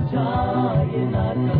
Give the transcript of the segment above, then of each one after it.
Mange tot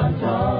itu macam